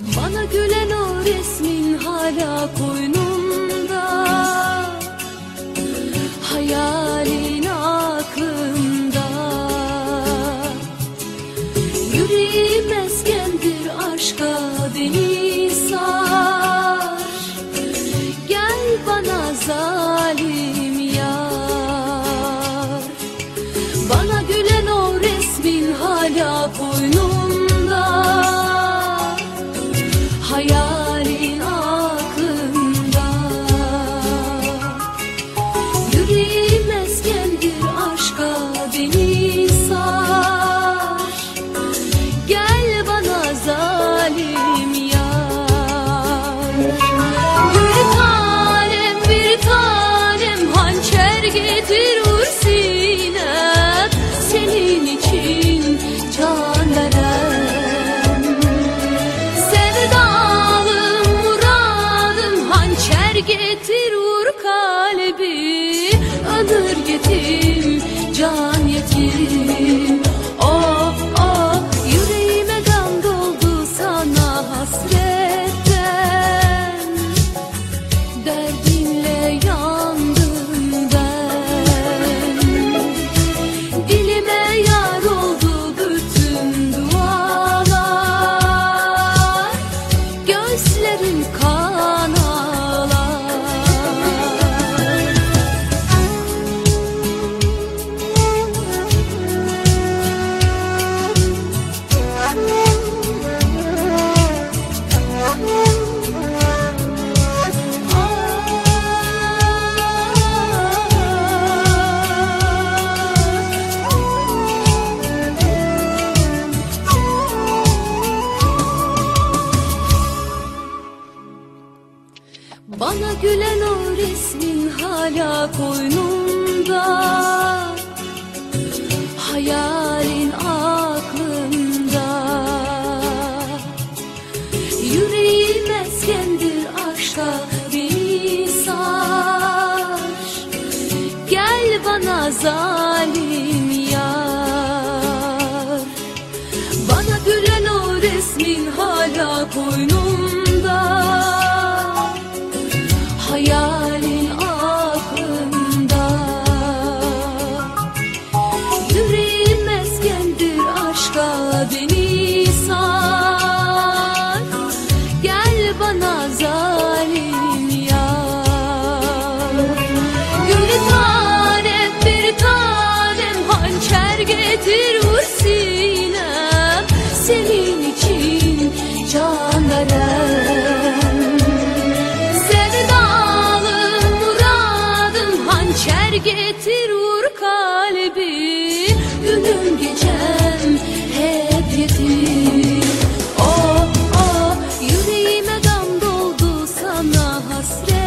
Bana gülen o resmin hala koynu hançer getir vur sinem Senin için can verem Sevdalım muradım hançer getir kalbi Ömür getir Bana gülen o resmin hala koynumda. Hayalin aklımda. Yüreğim eskendir aşka beni sar Gel bana zalim yar. Bana gülen o resmin hala koynumda lost.